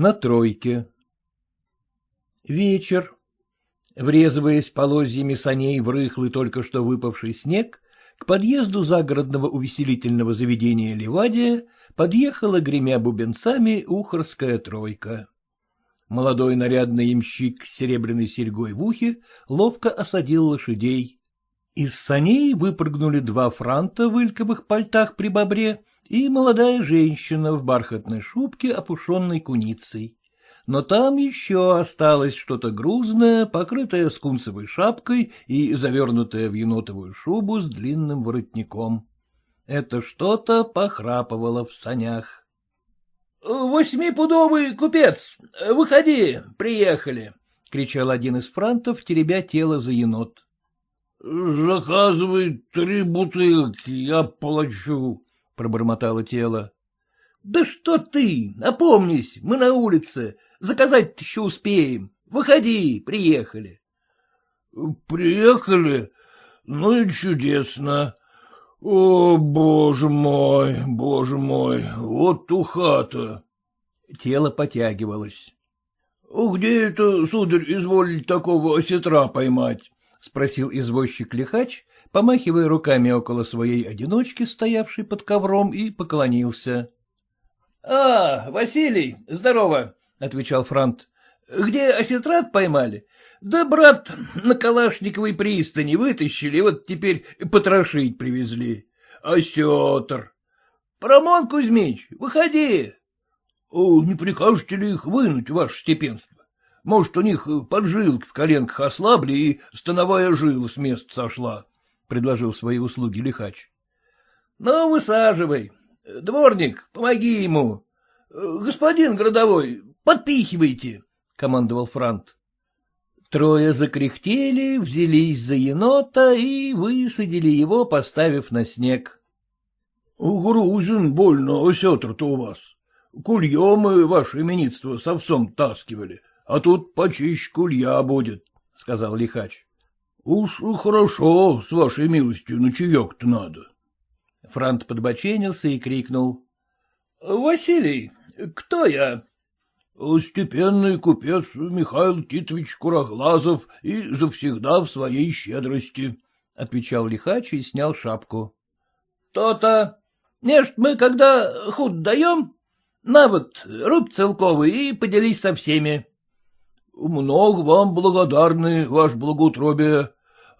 На тройке. Вечер. Врезываясь полозьями саней в рыхлый только что выпавший снег, к подъезду загородного увеселительного заведения Ливадия подъехала, гремя бубенцами, ухорская тройка. Молодой нарядный ямщик с серебряной серьгой в ухе ловко осадил лошадей. Из саней выпрыгнули два франта в ильковых пальтах при бобре и молодая женщина в бархатной шубке, опушенной куницей но там еще осталось что-то грузное, покрытое скунсовой шапкой и завернутое в енотовую шубу с длинным воротником. Это что-то похрапывало в санях. — Восьмипудовый купец, выходи, приехали! — кричал один из франтов, теребя тело за енот. — Заказывай три бутылки, я плачу, — пробормотало тело. — Да что ты, опомнись, мы на улице, Заказать еще успеем. Выходи, приехали. — Приехали? Ну и чудесно. О, боже мой, боже мой, вот туха-то. Тело потягивалось. — Где это, сударь, изволить такого осетра поймать? — спросил извозчик-лихач, помахивая руками около своей одиночки, стоявшей под ковром, и поклонился. — А, Василий, здорово! — отвечал Франт. — Где осетрат поймали? Да, брат, на Калашниковой пристани вытащили, вот теперь потрошить привезли. Осетр. Парамон Кузьмич, выходи. — Не прикажете ли их вынуть, ваше степенство? Может, у них поджилки в коленках ослабли и становая жила с места сошла, — предложил свои услуги лихач. — Ну, высаживай. Дворник, помоги ему. Господин городовой, Подпихивайте, — командовал Франт. Трое закряхтели, взялись за енота и высадили его, поставив на снег. — Грузин больно осетр-то у вас. Кулье мы, ваше именитство, с овцом таскивали, а тут почище кулья будет, — сказал лихач. — Уж хорошо, с вашей милостью, на чаек-то надо. Франт подбоченился и крикнул. — Василий, кто я? Степенный купец Михаил Титович Куроглазов и завсегда в своей щедрости, — отвечал лихач и снял шапку. То — То-то. Нежт мы, когда худ даем, на вот, руб целковый и поделись со всеми. — Много вам благодарны, ваш благоутробие.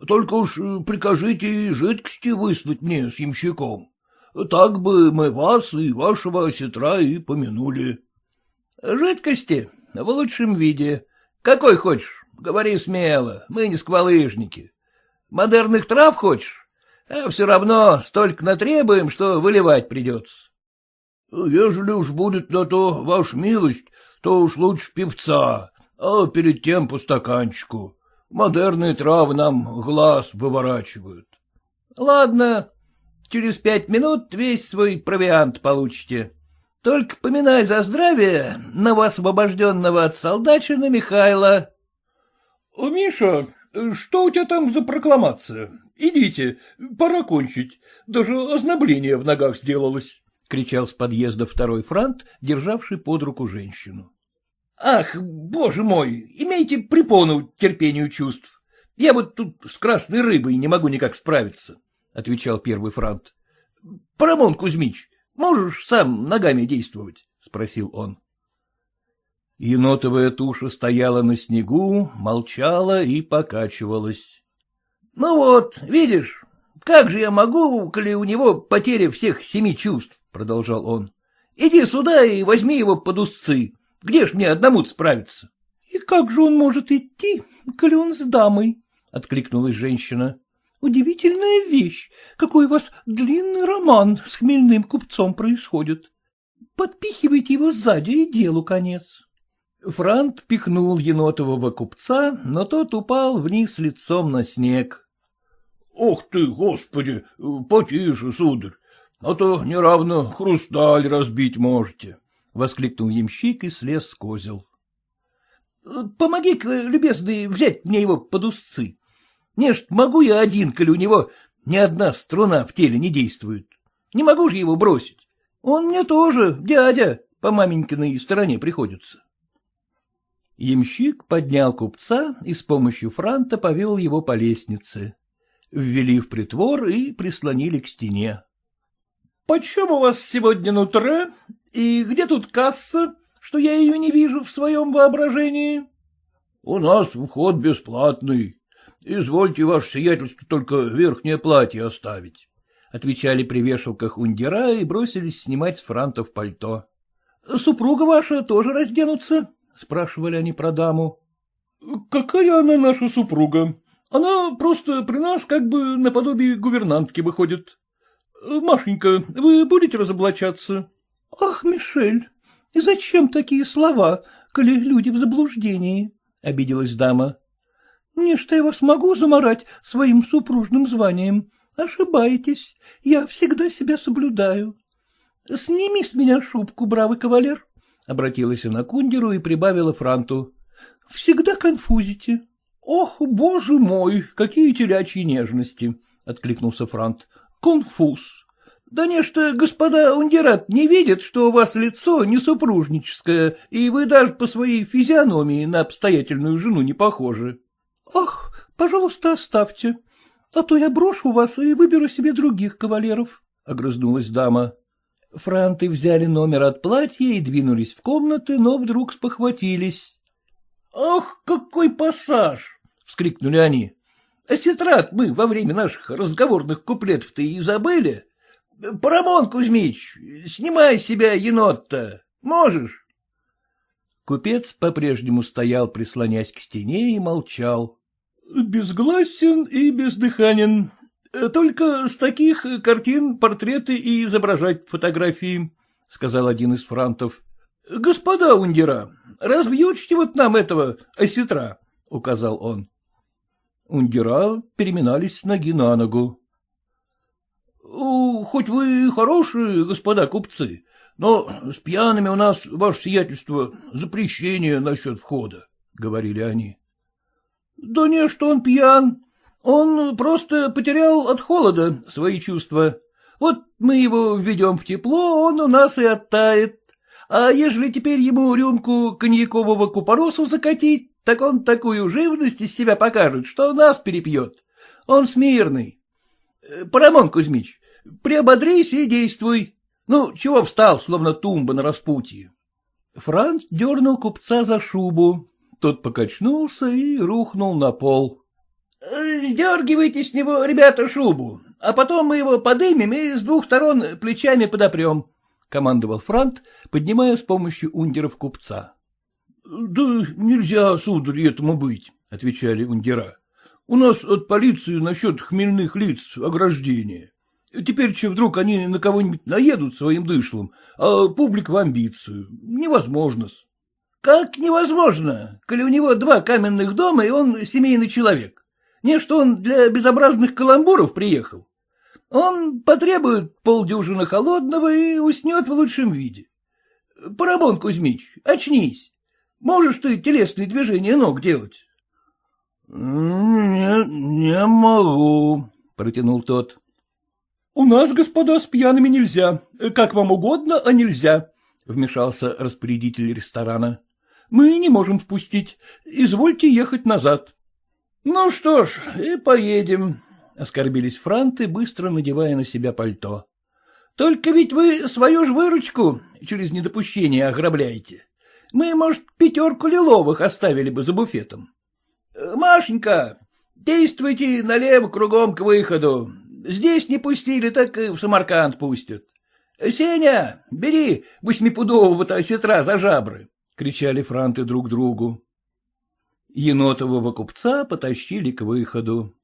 Только уж прикажите жидкости выслать мне с ямщиком. Так бы мы вас и вашего осетра и помянули. — Жидкости? В лучшем виде. Какой хочешь? Говори смело, мы не сквалыжники. Модерных трав хочешь? А все равно столько натребуем, что выливать придется. — Ежели уж будет на то ваша милость, то уж лучше певца, а перед тем по стаканчику. Модерные травы нам глаз выворачивают. — Ладно, через пять минут весь свой провиант получите. Только поминай за здравие новоосвобожденного от солдатчины Михайла. — Миша, что у тебя там за прокламация? Идите, пора кончить. Даже ознобление в ногах сделалось, — кричал с подъезда второй франт, державший под руку женщину. — Ах, боже мой, имейте препону терпению чувств. Я вот тут с красной рыбой не могу никак справиться, — отвечал первый франт. — Парамон Кузьмич, Можешь сам ногами действовать? — спросил он. Енотовая туша стояла на снегу, молчала и покачивалась. — Ну вот, видишь, как же я могу, коли у него потеря всех семи чувств, — продолжал он. — Иди сюда и возьми его под узцы. Где ж мне одному справиться? — И как же он может идти, коли он с дамой? — откликнулась женщина. Удивительная вещь, какой у вас длинный роман с хмельным купцом происходит. Подпихивайте его сзади, и делу конец. Франт пихнул енотового купца, но тот упал вниз лицом на снег. — Ох ты, господи, потише, сударь, а то неравно хрусталь разбить можете, — воскликнул ямщик и слез с козел. — Помоги-ка, любезный, взять мне его под узцы, не ж могу я один, коли у него ни одна струна в теле не действует. Не могу же его бросить. Он мне тоже, дядя, по маменькиной стороне приходится. Ямщик поднял купца и с помощью франта повел его по лестнице. Ввели в притвор и прислонили к стене. — Почем у вас сегодня нутре? И где тут касса, что я ее не вижу в своем воображении? — У нас вход бесплатный. Извольте, ваше сиятельство, только верхнее платье оставить. — отвечали при вешалках ундера и бросились снимать с франтов пальто. — Супруга ваша тоже разденутся? — спрашивали они про даму. — Какая она наша супруга? Она просто при нас как бы наподобие гувернантки выходит. Машенька, вы будете разоблачаться? — Ах, Мишель, и зачем такие слова, коли люди в заблуждении? — обиделась дама. — Не что я вас могу заморать своим супружным званием. Ошибаетесь, я всегда себя соблюдаю. Сними с меня шубку, бравый кавалер, — обратилась она к Кундеру и прибавила франту. — Всегда конфузите. — Ох, боже мой, какие телячьи нежности! — откликнулся Франт. — Конфуз. Да нечто господа ундерат не видят, что у вас лицо не супружническое, и вы даже по своей физиономии на обстоятельную жену не похожи. — Ах, пожалуйста, оставьте, а то я брошу вас и выберу себе других кавалеров, — огрызнулась дама. Франты взяли номер от платья и двинулись в комнаты, но вдруг спохватились. — Ах, какой пассаж! — вскрикнули они. — Сетрат мы во время наших разговорных куплетов-то и забыли. Парамон Кузьмич, снимай с себя енот-то. Можешь? Купец по-прежнему стоял, прислонясь к стене, и молчал. — Безгласен и бездыханен. Только с таких картин портреты и изображать фотографии, — сказал один из франтов. — Господа ундера, развьючите вот нам этого осетра, — указал он. Ундера переминались ноги на ногу. Хоть вы хорошие, господа купцы, но с пьяными у нас, ваше сиятельство, запрещение насчет входа, — говорили они. — Да не, что он пьян. Он просто потерял от холода свои чувства. Вот мы его введем в тепло, он у нас и оттает. А ежели теперь ему рюмку коньякового купоросу закатить, так он такую живность из себя покажет, что нас перепьет. Он смирный. Парамон Кузьмич, Приободрись и действуй. Ну, чего встал, словно тумба на распутье? Франц дернул купца за шубу. Тот покачнулся и рухнул на пол. «Э, — Сдергивайте с него, ребята, шубу, а потом мы его подымем и с двух сторон плечами подопрем, — командовал Франт, поднимая с помощью ундеров купца. — Да нельзя, сударь, этому быть, — отвечали ундера. — У нас от полиции насчет хмельных лиц ограждение. Теперь че вдруг они на кого-нибудь наедут своим дышлом, а публик в амбицию. Невозможно. Как невозможно, коли у него два каменных дома, и он семейный человек? Не, что он для безобразных каламбуров приехал. Он потребует полдюжины холодного и уснет в лучшем виде. Парабон Кузьмич, очнись. Можешь ты телесные движения ног делать? — Не, не могу, — протянул тот. — У нас, господа, с пьяными нельзя. Как вам угодно, а нельзя, — вмешался распорядитель ресторана. — Мы не можем впустить. Извольте ехать назад. — Ну что ж, и поедем, — оскорбились франты, быстро надевая на себя пальто. — Только ведь вы свою ж выручку через недопущение ограбляете. Мы, может, пятерку лиловых оставили бы за буфетом. — Машенька, действуйте налево кругом к выходу, Здесь не пустили, так и в Самарканд пустят. — Сеня, бери восьмипудового-то осетра за жабры! — кричали франты друг другу. Енотового купца потащили к выходу.